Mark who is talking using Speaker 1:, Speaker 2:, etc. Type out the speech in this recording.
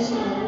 Speaker 1: Jerusalem